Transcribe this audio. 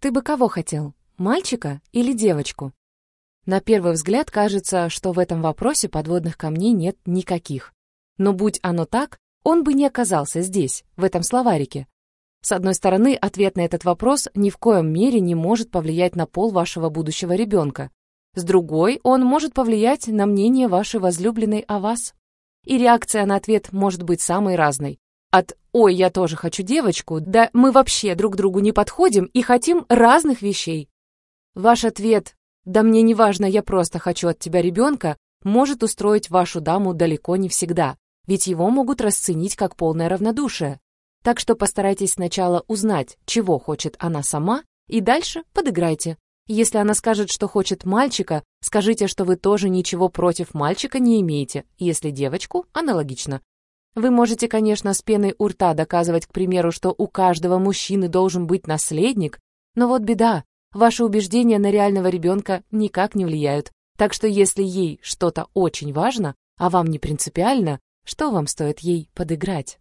Ты бы кого хотел, мальчика или девочку? На первый взгляд кажется, что в этом вопросе подводных камней нет никаких. Но будь оно так, он бы не оказался здесь, в этом словарике. С одной стороны, ответ на этот вопрос ни в коем мере не может повлиять на пол вашего будущего ребенка. С другой, он может повлиять на мнение вашей возлюбленной о вас. И реакция на ответ может быть самой разной. От «Ой, я тоже хочу девочку», да «Мы вообще друг другу не подходим и хотим разных вещей». Ваш ответ «Да мне не важно, я просто хочу от тебя ребенка» может устроить вашу даму далеко не всегда, ведь его могут расценить как полное равнодушие. Так что постарайтесь сначала узнать, чего хочет она сама, и дальше подыграйте. Если она скажет, что хочет мальчика, скажите, что вы тоже ничего против мальчика не имеете, если девочку – аналогично. Вы можете, конечно, с пеной у рта доказывать, к примеру, что у каждого мужчины должен быть наследник, но вот беда, ваши убеждения на реального ребенка никак не влияют. Так что если ей что-то очень важно, а вам не принципиально, что вам стоит ей подыграть?